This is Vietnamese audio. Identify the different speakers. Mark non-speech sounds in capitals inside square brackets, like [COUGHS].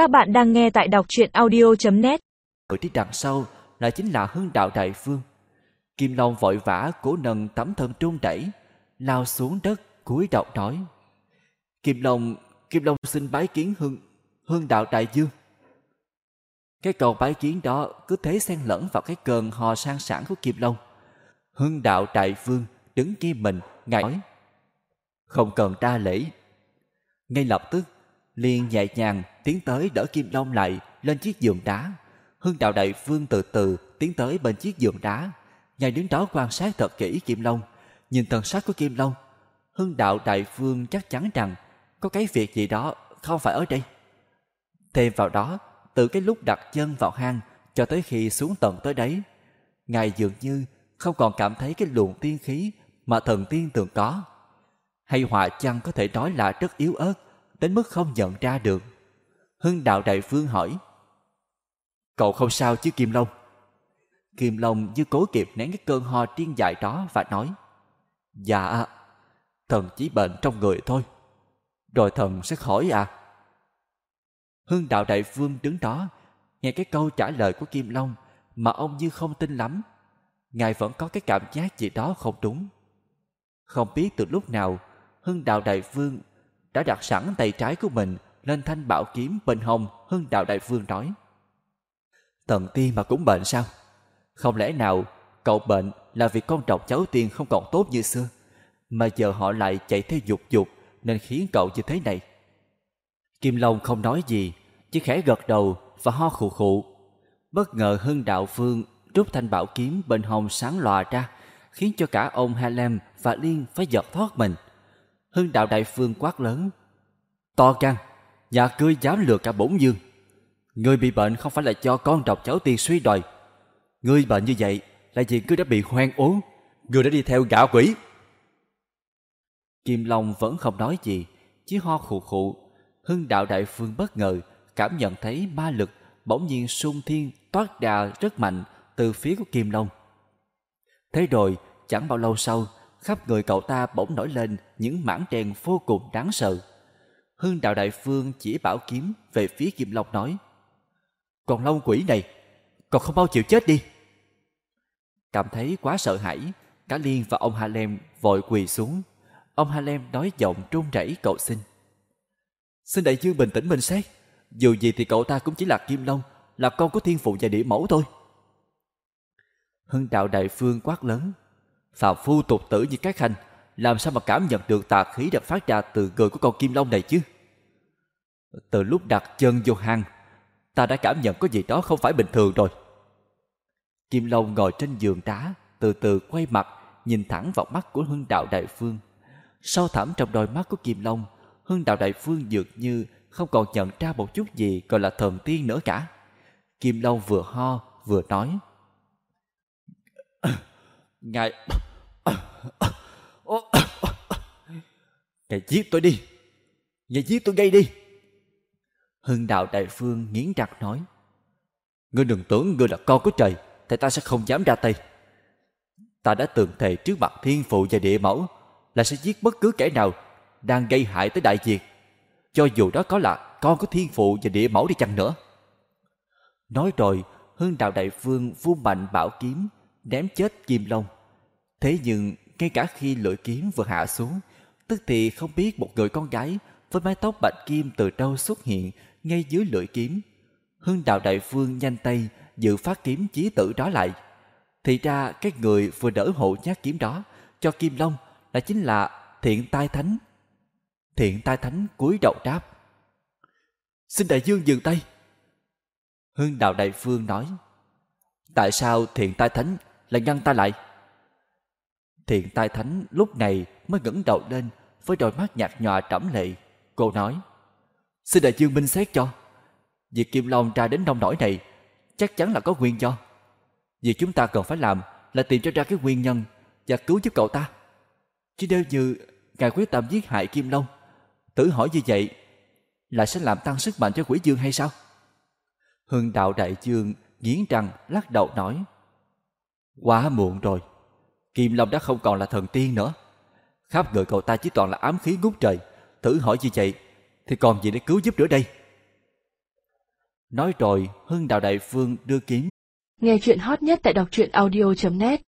Speaker 1: Các bạn đang nghe tại đọc truyện audio.net
Speaker 2: Người đi đằng sau là chính là hưng đạo đại phương. Kim Long vội vã cố nâng tấm thân trung đẩy, lao xuống đất cúi đầu nói. Kim Long, Kim Long xin bái kiến hưng, hưng đạo đại dương. Cái cầu bái kiến đó cứ thế xen lẫn vào cái cơn hò sang sản của Kim Long. Hưng đạo đại vương đứng kia mình, ngài nói. Không cần đa lễ. Ngay lập tức, liền nhẹ nhàng tiến tới đỡ Kim Long lại lên chiếc giường đá. Hưng đạo đại vương từ từ tiến tới bên chiếc giường đá. Ngài đứng đó quan sát thật kỹ Kim Long. Nhìn thần sắc của Kim Long, Hưng đạo đại vương chắc chắn rằng có cái việc gì đó không phải ở đây. Thêm vào đó, từ cái lúc đặt chân vào hang cho tới khi xuống tận tới đấy, Ngài dường như không còn cảm thấy cái luồng tiên khí mà thần tiên thường có. Hay họa chăng có thể nói là rất yếu ớt, đến mức không nhận ra được. Hưng đạo đại vương hỏi, Cậu không sao chứ Kim Long? Kim Long như cố kịp nén cái cơn ho tiên dại đó và nói, Dạ, thần chỉ bệnh trong người thôi, rồi thần sẽ khỏi à. Hưng đạo đại vương đứng đó, nghe cái câu trả lời của Kim Long mà ông như không tin lắm. Ngài vẫn có cái cảm giác gì đó không đúng. Không biết từ lúc nào, Hưng đạo đại vương đã đặt sẵn tay trái của mình lên thanh bảo kiếm bên hông Hưng đạo đại vương nói. Tần tiên mà cũng bệnh sao? Không lẽ nào cậu bệnh là vì con trọc cháu tiên không còn tốt như xưa, mà giờ họ lại chạy theo dục dục nên khiến cậu như thế này? Kim Long không nói gì, chỉ khẽ gật đầu và ho khụ khụ. Bất ngờ Hưng Đạo Phương rút thanh bảo kiếm bên hông sáng lòa ra, khiến cho cả ông Halem và Liên phải giật thoát mình. Hưng Đạo Đại Phương quát lớn. To gan, nhà ngươi dám lừa cả bổn dương. Ngươi bị bệnh không phải là cho con độc cháu tiên suy đòi. Ngươi bệnh như vậy là vì ngươi đã bị hoang ốm, ngươi đã đi theo gã quỷ. Kim Long vẫn không nói gì, chỉ ho khụ khụ. Hưng Đạo Đại Phương bất ngờ cảm nhận thấy ma lực bỗng nhiên sung thiên toát đà rất mạnh từ phía của Kim Long. Thế rồi, chẳng bao lâu sau, khắp người cậu ta bỗng nổi lên những mảng đen vô cùng đáng sợ. Hưng đạo đại phương chỉ bảo kiếm về phía Kim Long nói Còn Long quỷ này, còn không bao chịu chết đi. Cảm thấy quá sợ hãi, cả Liên và ông Halem vội quỳ xuống. Ông Halem nói giọng trung rẩy cầu xin. Xin đại dương bình tĩnh mình xét. Dù gì thì cậu ta cũng chỉ là Kim Long, là con của thiên phụ và địa mẫu thôi. Hưng đạo đại phương quát lớn phàm phu tục tử như các khanh, làm sao mà cảm nhận được tà khí đã phát ra từ người của con Kim Long này chứ? Từ lúc đặt chân vô hang, ta đã cảm nhận có gì đó không phải bình thường rồi. Kim Long ngồi trên giường đá, từ từ quay mặt, nhìn thẳng vào mắt của Hưng đạo đại phương. Sâu thẳm trong đôi mắt của Kim Long, Hưng đạo đại phương dường như không còn nhận ra một chút gì gọi là thần tiên nữa cả. Kim Long vừa ho vừa nói. [COUGHS] Ngài... Ngài giết tôi đi. Ngài giết tôi gây đi. Hưng đạo đại phương nghiến răng nói. Ngươi đừng tưởng ngươi là con của trời, thì ta sẽ không dám ra tay. Ta đã từng thề trước mặt thiên phụ và địa mẫu là sẽ giết bất cứ kẻ nào đang gây hại tới đại diệt cho dù đó có là con của thiên phụ và địa mẫu đi chăng nữa. Nói rồi, Hưng Đạo Đại Vương vung mạnh bảo kiếm, ném chết Kim Long. Thế nhưng, ngay cả khi lưỡi kiếm vừa hạ xuống, tức thì không biết một người con gái với mái tóc bạch kim từ đâu xuất hiện ngay dưới lưỡi kiếm. Hưng Đạo Đại Vương nhanh tay giữ phát kiếm chí tử đó lại. Thì ra cái người vừa đỡ hộ nhát kiếm đó cho Kim Long là chính là Thiện Tai Thánh Thiện tai thánh cúi đầu đáp. Xin đại dương dừng tay. Hưng đạo đại phương nói. Tại sao thiện tai thánh lại ngăn ta lại? Thiện tai thánh lúc này mới ngẩng đầu lên với đôi mắt nhạt nhòa trẫm lệ. Cô nói. Xin đại dương minh xét cho. Việc Kim Long ra đến nông nổi này, chắc chắn là có nguyên do. Việc chúng ta cần phải làm là tìm cho ra cái nguyên nhân và cứu giúp cậu ta. Chứ nếu như ngài quyết tâm giết hại Kim Long Tự hỏi như vậy là sẽ làm tăng sức mạnh cho quỷ dương hay sao? Hưng đạo đại dương nghiến răng lắc đầu nói, Quá muộn rồi Kim Long đã không còn là thần tiên nữa Khắp người cậu ta chỉ toàn là ám khí ngút trời. Thử hỏi như vậy? Thì còn gì để cứu giúp nữa đây? Nói rồi, Hưng Đạo Đại Phương đưa kiếm.
Speaker 3: Nghe chuyện hot nhất tại đọc truyện audio.net